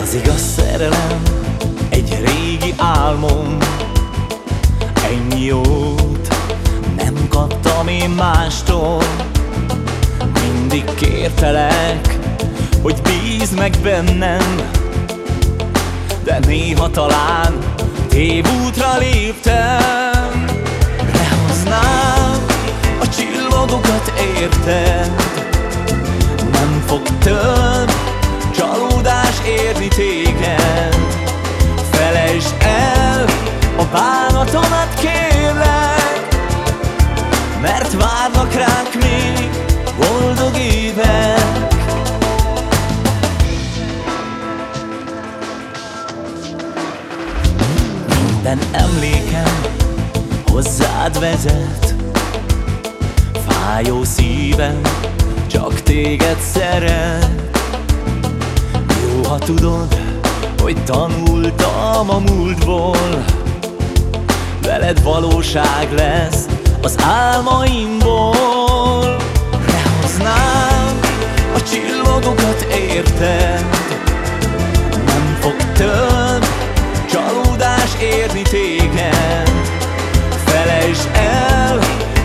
Az igaz szerelem egy régi álmom. Ennyi nem kaptam én mástól. Mindig kértelek, hogy bízd meg bennem. De néha talán tévútra léptem. Lehoznám a csillagokat érted Nem fog több csalódás érni téged. Felejtsd el a bánatomat kérlek Minden emlékem hozzád vezet. Fájó szívem csak téged szeret. Jó, ha tudod, hogy tanultam a múltból. Veled valóság lesz az álmaimból. Lehoznám a csillagokat érted? Nem fog több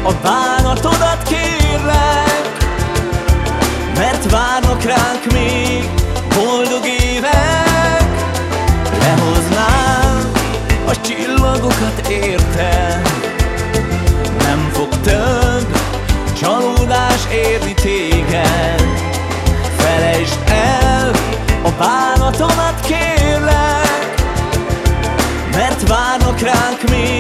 a bánatodat kérlek Mert várnak ránk még boldog évek. Lehoznám a csillagokat érted Nem fog több csalódás érni téged. Felejtsd el a bánatomat kérlek Mert várnak ránk még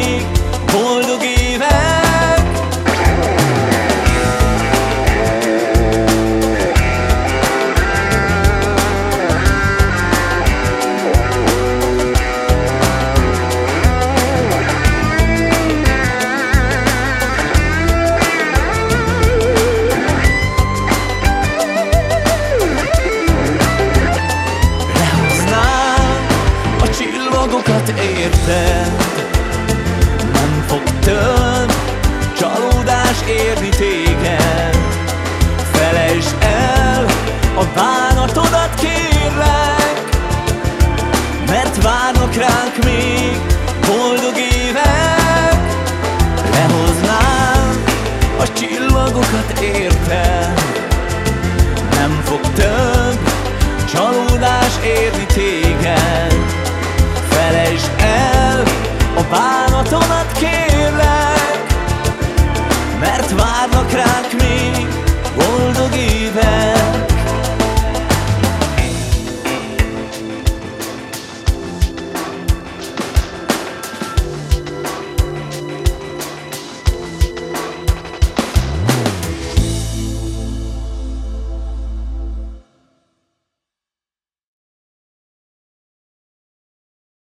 érted Nem fog több csalódás érni téged. Felejtsd el a bánatodat kérlek Mert várnak ránk még boldog évek. Lehoznám a csillagokat érted nem fog több csalódás érni téged a bánatomat